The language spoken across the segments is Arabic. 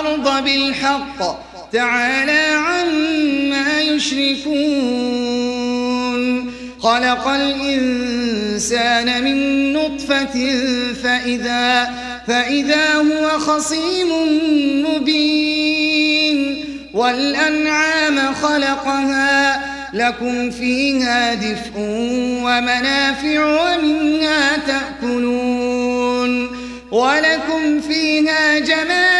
والأرض بالحق. تعالى عما يشركون. خلق الإنسان من نطفة فإذا فإذا هو خصيم مبين. والأنعام خلقها لكم فيها دفء ومنافع ومنها تأكلون. ولكم فيها جمال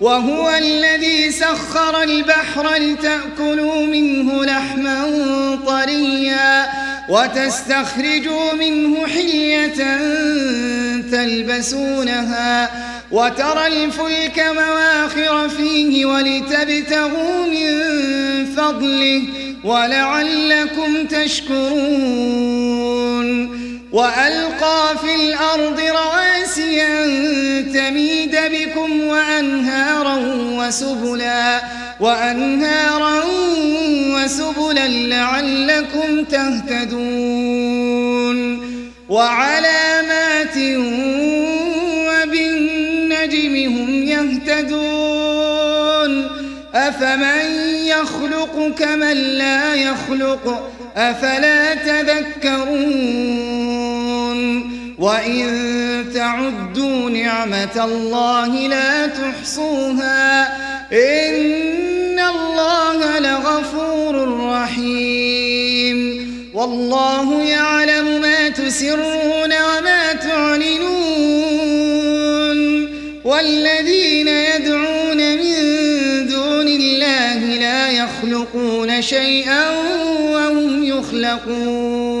وهو الذي سخر البحر لتأكلوا منه لحما طريا وتستخرجوا منه حلية تلبسونها وترى الفلك مواخر فيه ولتبتغوا من فضله ولعلكم تشكرون. وألقى في الأرض رواسي أن تميد بكم وأنهارا وسبلا وأنهارا وسبلا لعلكم تهتدون. وعلامات وبالنجم هم يهتدون. أفمن يخلق كمن لا يخلق؟ أفلا تذكرون؟ وإن تعدوا نعمة الله لا تحصوها إن الله لغفور رحيم والله يعلم ما تسرون وما تعلنون والذين يدعون من دون الله لا يخلقون شيئا وهم يخلقون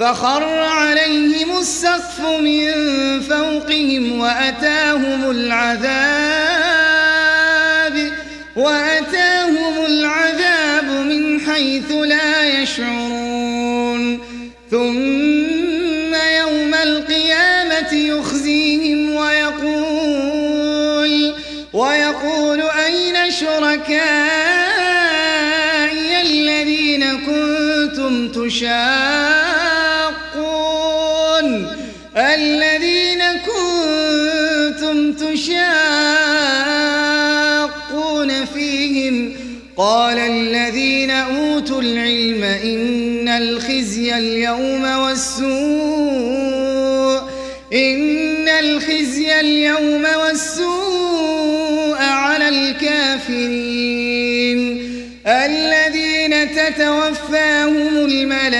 فخر عليهم السقف من فوقهم وأتاهم العذاب وأتاهم العذاب من حيث لا يشعرون. ثم يوم القيامة يخزيهم ويقول ويقول أين شركائي الذين كنتم تشاقون قال الذين أوتوا العلم إن الخزي اليوم والسوء إن الخزي اليوم والسوء على الكافرين. الذين تتوفاهم الملائكة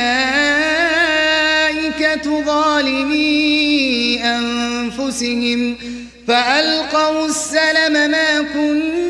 ظالمي أنفسهم فألقوا السلم ما كنا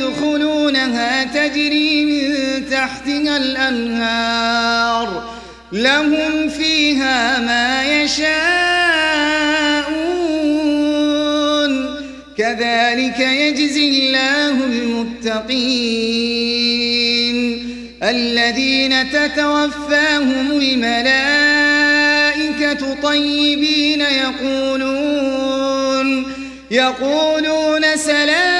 يدخلونها تجري من تحتها الأنهار لهم فيها ما يشاءون كذلك يجزي الله المتقين الذين تتوفاهم الملائكة طيبين يقولون يقولون سلام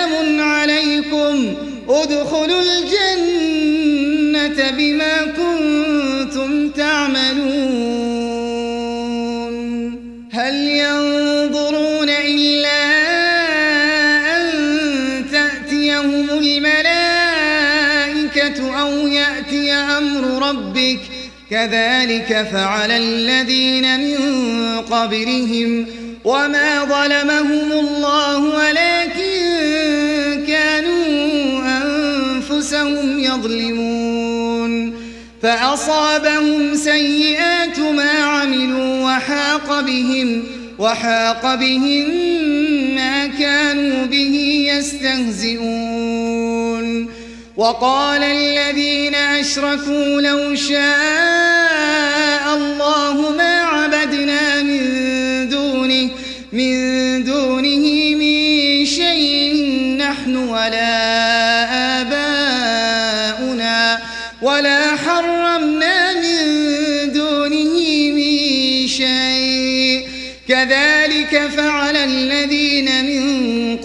عليكم ادخلوا الجنة بما كنتم تعملون. هل ينظرون إلا أن تأتيهم الملائكة أو يأتي أمر ربك؟ كذلك فعل الذين من قبلهم وما ظلمهم الله ولكن أنفسهم يظلمون. فأصابهم سيئات ما عملوا وحاق بهم وحاق بهم ما كانوا به يستهزئون. وقال الذين أشركوا لو شاء الله ما عبدنا من دونه من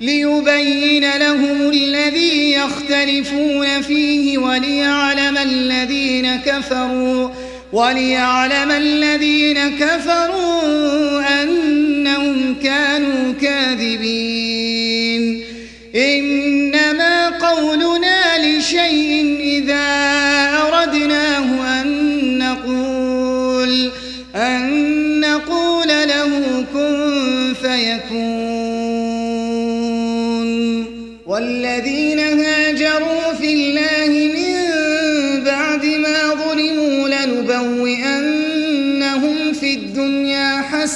ليبين لهم الذي يختلفون فيه وليعلم الذين كفروا وليعلم الذين كفروا أنهم كانوا كاذبين. إنما قولنا لشيء إذا أردناه أن نقول أن نقول له كن فيكون.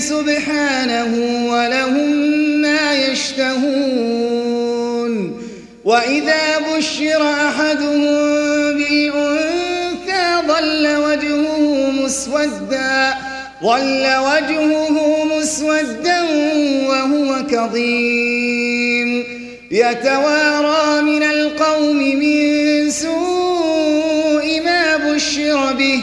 سبحانه ولهم ما يشتهون. وإذا بشر أحدهم بالأنثى ظل وجهه مسودا ظل وجهه مسودا وهو كظيم. يتوارى من القوم من سوء ما بشر به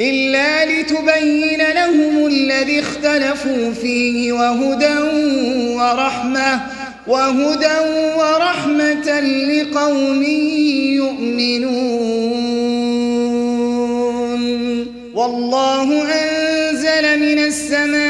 إلا لتبين لهم الذي اختلفوا فيه وهدى ورحمة وهدى ورحمة لقوم يؤمنون. والله أنزل من السماء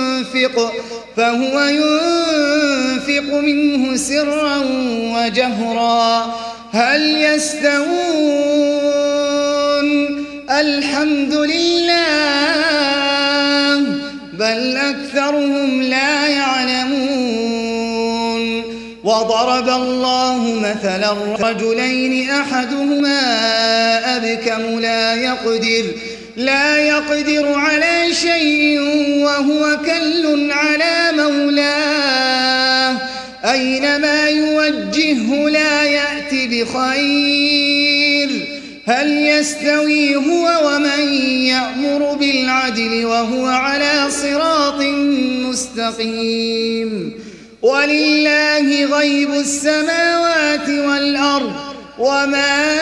فهو ينفق منه سرا وجهرا. هل يستوون؟ الحمد لله بل أكثرهم لا يعلمون. وضرب الله مثلا رجلين أحدهما أبكم لا يقدر لا يقدر على شيء وهو كل على مولاه. أينما يوجهه لا يأتي بخير. هل يستوي هو ومن يأمر بالعدل وهو على صراط مستقيم. ولله غيب السماوات والأرض وما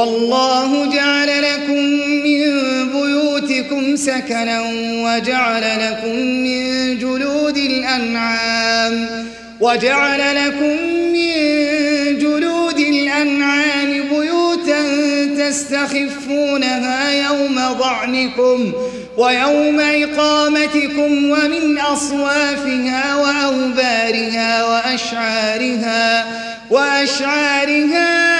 والله جعل لكم من بيوتكم سكنا وجعل لكم من جلود الأنعام وجعل لكم من جلود الأنعام بيوتا تستخفونها يوم ضعنكم ويوم إقامتكم ومن أصوافها وأوبارها وأشعارها وأشعارها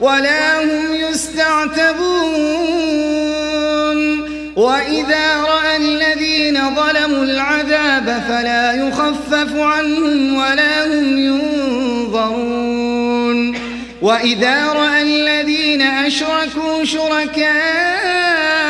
ولا هم يستعتبون. وإذا رأى الذين ظلموا العذاب فلا يخفف عنهم ولا هم ينظرون. وإذا رأى الذين أشركوا شركاءهم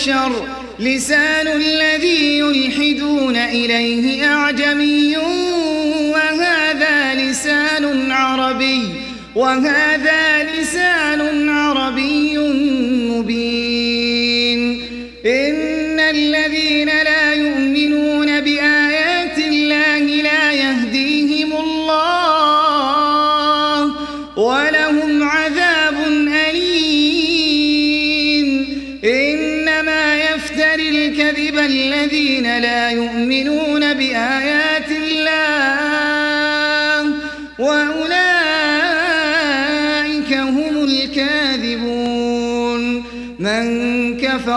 بشر لسان الذي يلحدون إليه أعجمي وهذا لسان عربي وهذا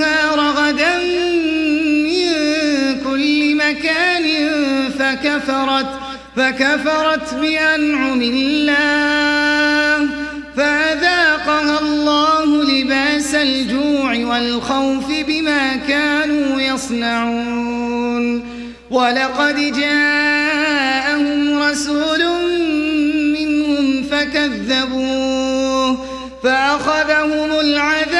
رزقها رغدا من كل مكان فكفرت فكفرت بأنعم الله فأذاقها الله لباس الجوع والخوف بما كانوا يصنعون. ولقد جاءهم رسول منهم فكذبوه فأخذهم العذاب